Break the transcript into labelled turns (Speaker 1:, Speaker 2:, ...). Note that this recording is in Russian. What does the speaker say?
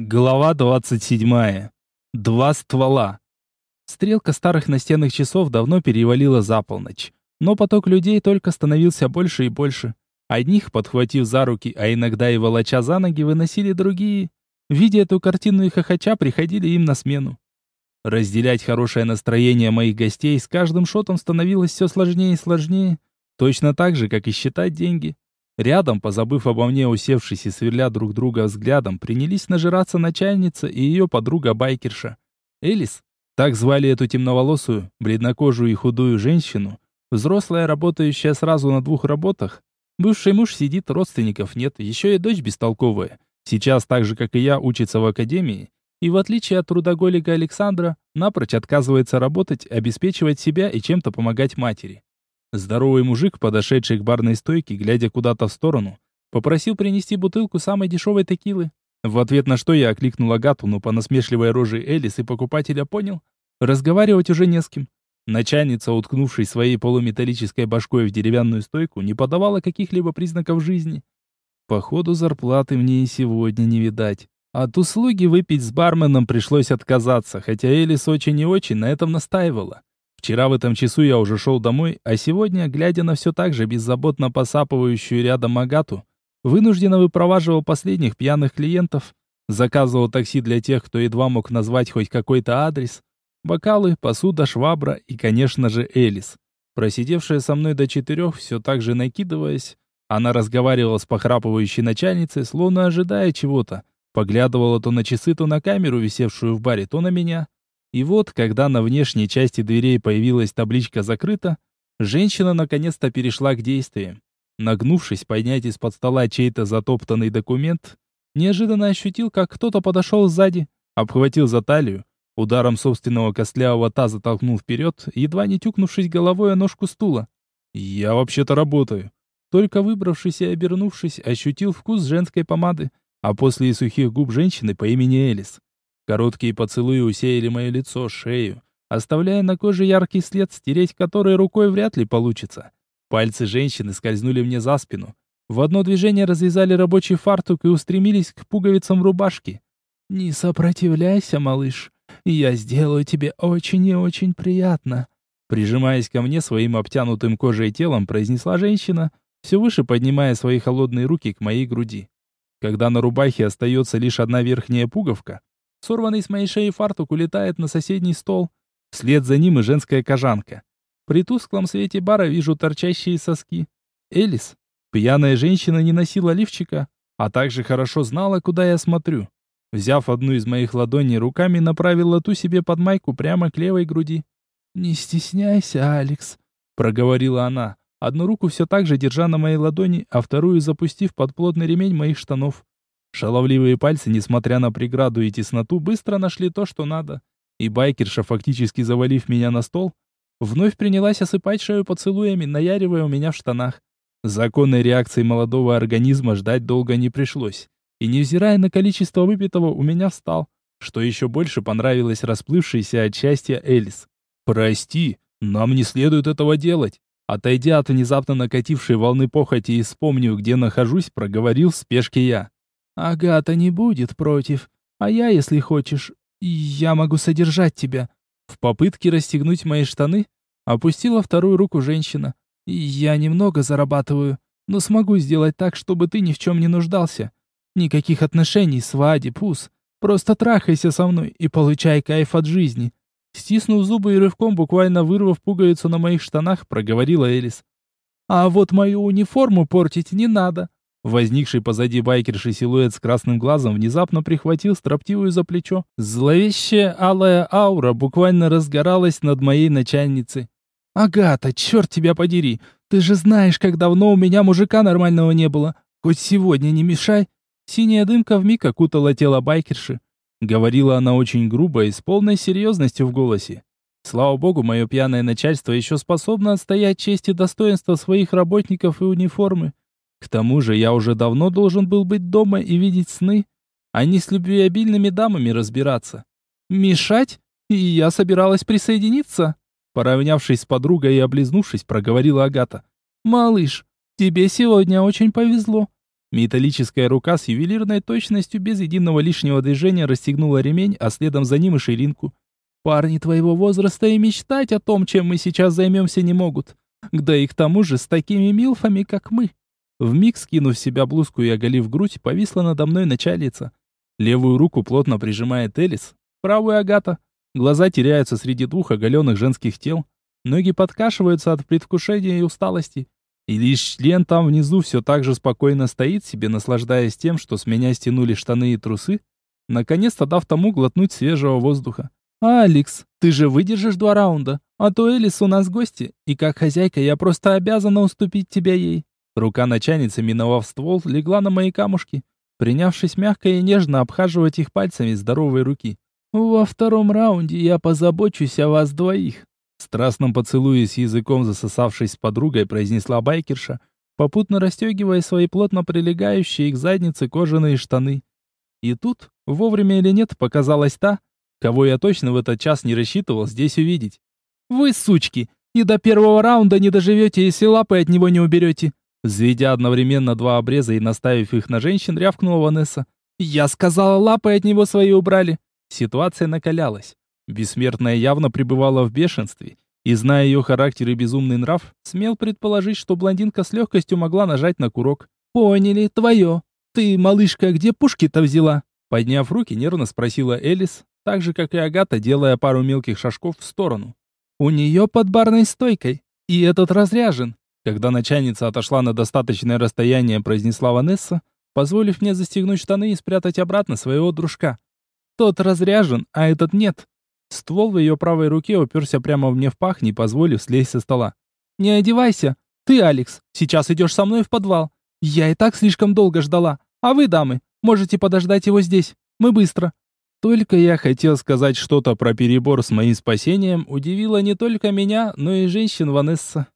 Speaker 1: Глава 27. Два ствола. Стрелка старых настенных часов давно перевалила за полночь. Но поток людей только становился больше и больше. Одних, подхватив за руки, а иногда и волоча за ноги, выносили другие. Видя эту картину и хохоча, приходили им на смену. Разделять хорошее настроение моих гостей с каждым шотом становилось все сложнее и сложнее. Точно так же, как и считать деньги. Рядом, позабыв обо мне, усевшись и сверля друг друга взглядом, принялись нажираться начальница и ее подруга-байкерша. Элис, так звали эту темноволосую, бледнокожую и худую женщину, взрослая, работающая сразу на двух работах. Бывший муж сидит, родственников нет, еще и дочь бестолковая. Сейчас, так же, как и я, учится в академии, и в отличие от трудоголика Александра, напрочь отказывается работать, обеспечивать себя и чем-то помогать матери. Здоровый мужик, подошедший к барной стойке, глядя куда-то в сторону, попросил принести бутылку самой дешевой текилы. В ответ на что я окликнул Агату, но по насмешливой роже Элис и покупателя понял, разговаривать уже не с кем. Начальница, уткнувшись своей полуметаллической башкой в деревянную стойку, не подавала каких-либо признаков жизни. Походу, зарплаты мне и сегодня не видать. От услуги выпить с барменом пришлось отказаться, хотя Элис очень и очень на этом настаивала. Вчера в этом часу я уже шел домой, а сегодня, глядя на все так же беззаботно посапывающую рядом Агату, вынужденно выпроваживал последних пьяных клиентов, заказывал такси для тех, кто едва мог назвать хоть какой-то адрес, бокалы, посуда, швабра и, конечно же, Элис. Просидевшая со мной до четырех, все так же накидываясь, она разговаривала с похрапывающей начальницей, словно ожидая чего-то, поглядывала то на часы, то на камеру, висевшую в баре, то на меня. И вот, когда на внешней части дверей появилась табличка «Закрыто», женщина наконец-то перешла к действиям. Нагнувшись поднять из-под стола чей-то затоптанный документ, неожиданно ощутил, как кто-то подошел сзади, обхватил за талию, ударом собственного костлявого таза толкнул вперед, едва не тюкнувшись головой о ножку стула. «Я вообще-то работаю». Только выбравшись и обернувшись, ощутил вкус женской помады, а после и сухих губ женщины по имени Элис. Короткие поцелуи усеяли мое лицо, шею, оставляя на коже яркий след, стереть который рукой вряд ли получится. Пальцы женщины скользнули мне за спину. В одно движение развязали рабочий фартук и устремились к пуговицам рубашки. «Не сопротивляйся, малыш. Я сделаю тебе очень и очень приятно». Прижимаясь ко мне своим обтянутым кожей телом, произнесла женщина, все выше поднимая свои холодные руки к моей груди. Когда на рубахе остается лишь одна верхняя пуговка, Сорванный с моей шеи фартук улетает на соседний стол. Вслед за ним и женская кожанка. При тусклом свете бара вижу торчащие соски. Элис, пьяная женщина, не носила лифчика, а также хорошо знала, куда я смотрю. Взяв одну из моих ладоней руками, направила ту себе под майку прямо к левой груди. «Не стесняйся, Алекс», — проговорила она, одну руку все так же держа на моей ладони, а вторую запустив под плотный ремень моих штанов. Шаловливые пальцы, несмотря на преграду и тесноту, быстро нашли то, что надо. И байкерша, фактически завалив меня на стол, вновь принялась осыпать шею поцелуями, наяривая у меня в штанах. Законной реакции молодого организма ждать долго не пришлось. И невзирая на количество выпитого, у меня встал, что еще больше понравилось расплывшейся от счастья Элис. «Прости, нам не следует этого делать». Отойдя от внезапно накатившей волны похоти и вспомнив, где нахожусь, проговорил в спешке я. Агата не будет против, а я, если хочешь, я могу содержать тебя. В попытке расстегнуть мои штаны опустила вторую руку женщина. Я немного зарабатываю, но смогу сделать так, чтобы ты ни в чем не нуждался. Никаких отношений, свадеб, пус. Просто трахайся со мной и получай кайф от жизни. Стиснув зубы и рывком, буквально вырвав пуговицу на моих штанах, проговорила Элис. А вот мою униформу портить не надо. Возникший позади байкерши силуэт с красным глазом внезапно прихватил строптивую за плечо. Зловещая алая аура буквально разгоралась над моей начальницей. «Агата, черт тебя подери! Ты же знаешь, как давно у меня мужика нормального не было. Хоть сегодня не мешай!» Синяя дымка вмиг окутала тело байкерши. Говорила она очень грубо и с полной серьезностью в голосе. Слава богу, мое пьяное начальство еще способно отстоять честь и достоинство своих работников и униформы. К тому же я уже давно должен был быть дома и видеть сны, а не с любвеобильными дамами разбираться. Мешать? И я собиралась присоединиться. Поравнявшись с подругой и облизнувшись, проговорила Агата. «Малыш, тебе сегодня очень повезло. Металлическая рука с ювелирной точностью без единого лишнего движения расстегнула ремень, а следом за ним и ширинку. Парни твоего возраста и мечтать о том, чем мы сейчас займемся, не могут. Да и к тому же с такими милфами, как мы. Вмиг скинув с себя блузку и оголив грудь, повисла надо мной начальница. Левую руку плотно прижимает Элис, правую Агата. Глаза теряются среди двух оголенных женских тел. Ноги подкашиваются от предвкушения и усталости. И лишь член там внизу все так же спокойно стоит себе, наслаждаясь тем, что с меня стянули штаны и трусы, наконец-то дав тому глотнуть свежего воздуха. «Алекс, ты же выдержишь два раунда, а то Элис у нас гости, и как хозяйка я просто обязана уступить тебя ей». Рука начальницы, миновав ствол, легла на мои камушки, принявшись мягко и нежно обхаживать их пальцами здоровой руки. «Во втором раунде я позабочусь о вас двоих». Страстным поцелуясь языком, засосавшись с подругой, произнесла байкерша, попутно расстегивая свои плотно прилегающие к заднице кожаные штаны. И тут, вовремя или нет, показалась та, Кого я точно в этот час не рассчитывал здесь увидеть. «Вы, сучки, и до первого раунда не доживете, если лапы от него не уберете!» Взведя одновременно два обреза и наставив их на женщин, рявкнула Ванесса. «Я сказала, лапы от него свои убрали!» Ситуация накалялась. Бессмертная явно пребывала в бешенстве, и, зная ее характер и безумный нрав, смел предположить, что блондинка с легкостью могла нажать на курок. «Поняли, твое! Ты, малышка, где пушки-то взяла?» Подняв руки, нервно спросила Элис, так же, как и Агата, делая пару мелких шажков в сторону. «У нее под барной стойкой, и этот разряжен». Когда начальница отошла на достаточное расстояние, произнесла Ванесса, позволив мне застегнуть штаны и спрятать обратно своего дружка. «Тот разряжен, а этот нет». Ствол в ее правой руке уперся прямо мне в пах, не позволив слезть со стола. «Не одевайся. Ты, Алекс, сейчас идешь со мной в подвал. Я и так слишком долго ждала. А вы, дамы, можете подождать его здесь. Мы быстро. Только я хотел сказать что-то про перебор с моим спасением, удивило не только меня, но и женщин Ванесса.